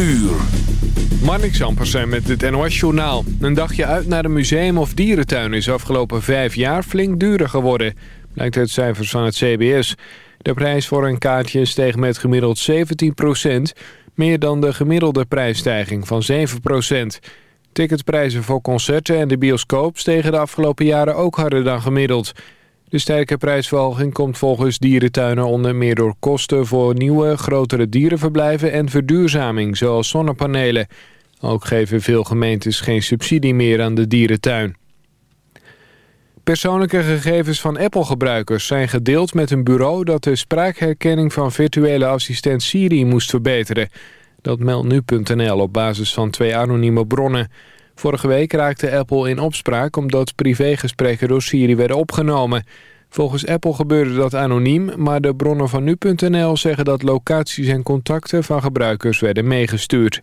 uur. Marnix Ampersen met het NOS-journaal. Een dagje uit naar een museum of dierentuin is afgelopen vijf jaar flink duurder geworden. Blijkt uit cijfers van het CBS. De prijs voor een kaartje steeg met gemiddeld 17% meer dan de gemiddelde prijsstijging van 7% Ticketprijzen voor concerten en de bioscoop stegen de afgelopen jaren ook harder dan gemiddeld. De sterke prijsverhoging komt volgens dierentuinen onder meer door kosten voor nieuwe, grotere dierenverblijven en verduurzaming, zoals zonnepanelen. Ook geven veel gemeentes geen subsidie meer aan de dierentuin. Persoonlijke gegevens van Apple-gebruikers zijn gedeeld met een bureau dat de spraakherkenning van virtuele assistent Siri moest verbeteren. Dat meldt nu.nl op basis van twee anonieme bronnen. Vorige week raakte Apple in opspraak omdat privégesprekken door Siri werden opgenomen. Volgens Apple gebeurde dat anoniem, maar de bronnen van nu.nl zeggen dat locaties en contacten van gebruikers werden meegestuurd.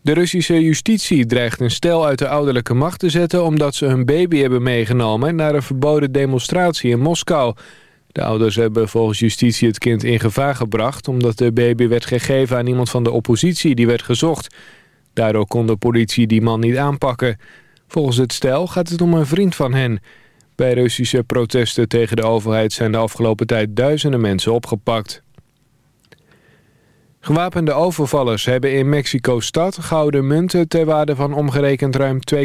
De Russische justitie dreigt een stel uit de ouderlijke macht te zetten... omdat ze hun baby hebben meegenomen naar een verboden demonstratie in Moskou. De ouders hebben volgens justitie het kind in gevaar gebracht... omdat de baby werd gegeven aan iemand van de oppositie die werd gezocht... Daardoor kon de politie die man niet aanpakken. Volgens het stel gaat het om een vriend van hen. Bij Russische protesten tegen de overheid zijn de afgelopen tijd duizenden mensen opgepakt. Gewapende overvallers hebben in Mexico-stad gouden munten ter waarde van omgerekend ruim 2,2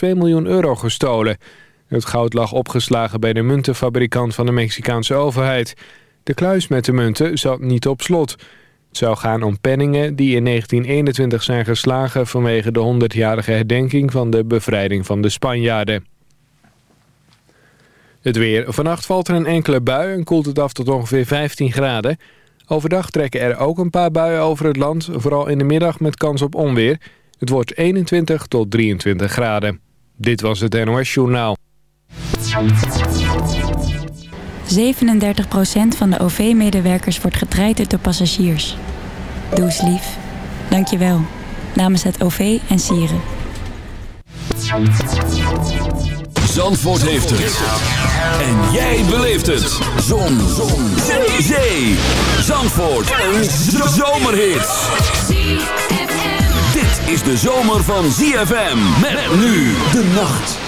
miljoen euro gestolen. Het goud lag opgeslagen bij de muntenfabrikant van de Mexicaanse overheid. De kluis met de munten zat niet op slot. Het zou gaan om penningen die in 1921 zijn geslagen... vanwege de 100-jarige herdenking van de bevrijding van de Spanjaarden. Het weer. Vannacht valt er een enkele bui en koelt het af tot ongeveer 15 graden. Overdag trekken er ook een paar buien over het land, vooral in de middag met kans op onweer. Het wordt 21 tot 23 graden. Dit was het NOS Journaal. 37% van de OV-medewerkers wordt getraind door passagiers. Doe eens lief. Dank je wel. Namens het OV en Sieren. Zandvoort heeft het. En jij beleeft het. Zon. Zon. Zee. Zee. Zandvoort. Een zomerhit. Dit is de zomer van ZFM. Met nu de nacht.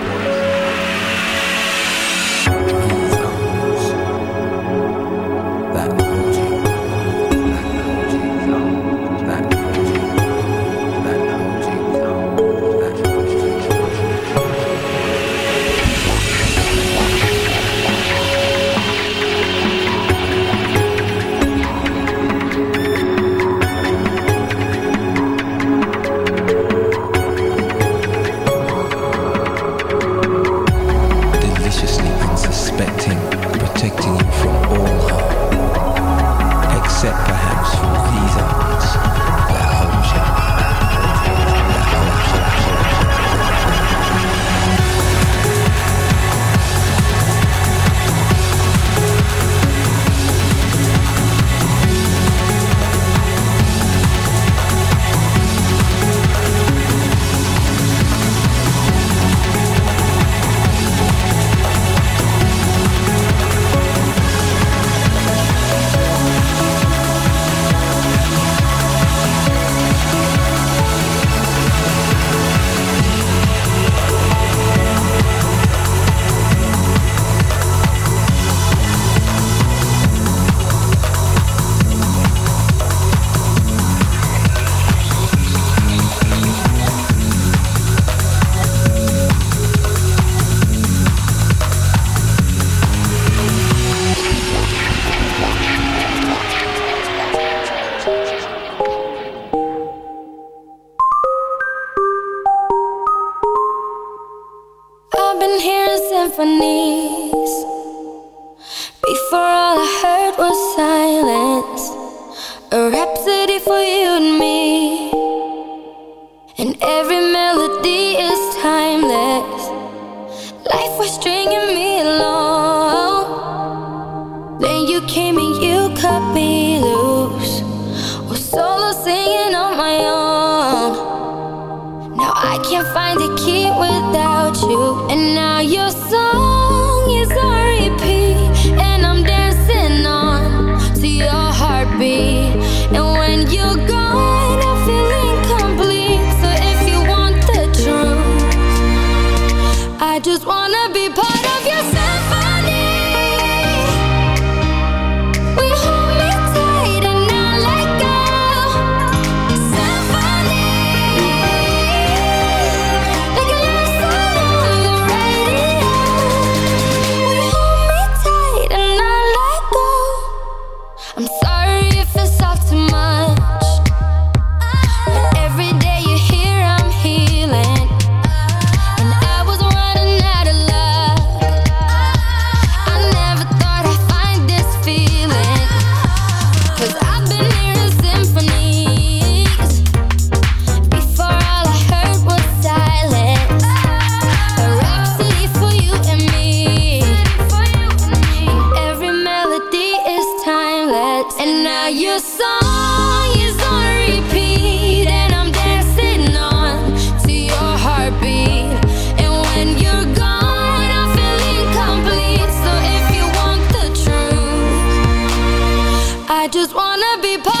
just wanna be part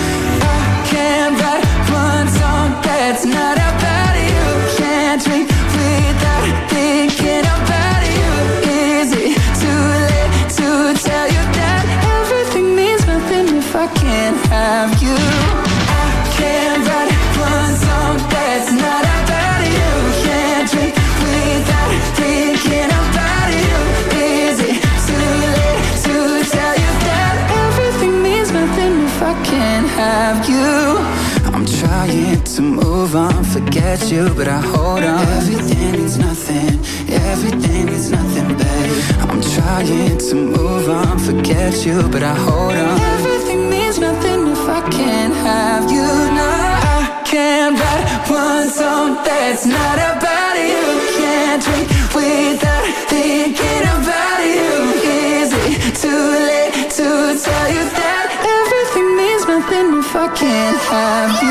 it's not about it time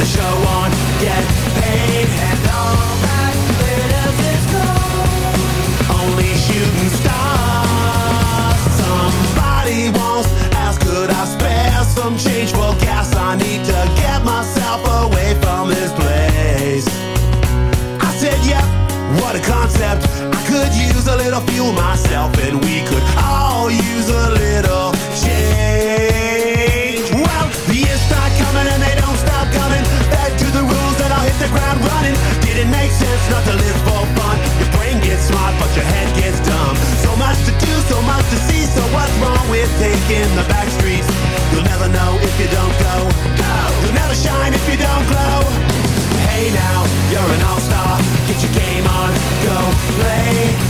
The show on, get paid, and all that glitters is gold. Only shooting stars. Somebody once asked, could I spare some change for gas? I need to get myself away from this place. I said, yep, what a concept. I could use a little fuel myself, not to live for fun. Your brain gets smart, but your head gets dumb. So much to do, so much to see. So what's wrong with taking the back streets? You'll never know if you don't go. No, you'll never shine if you don't glow. Hey now, you're an all-star. Get your game on, go play.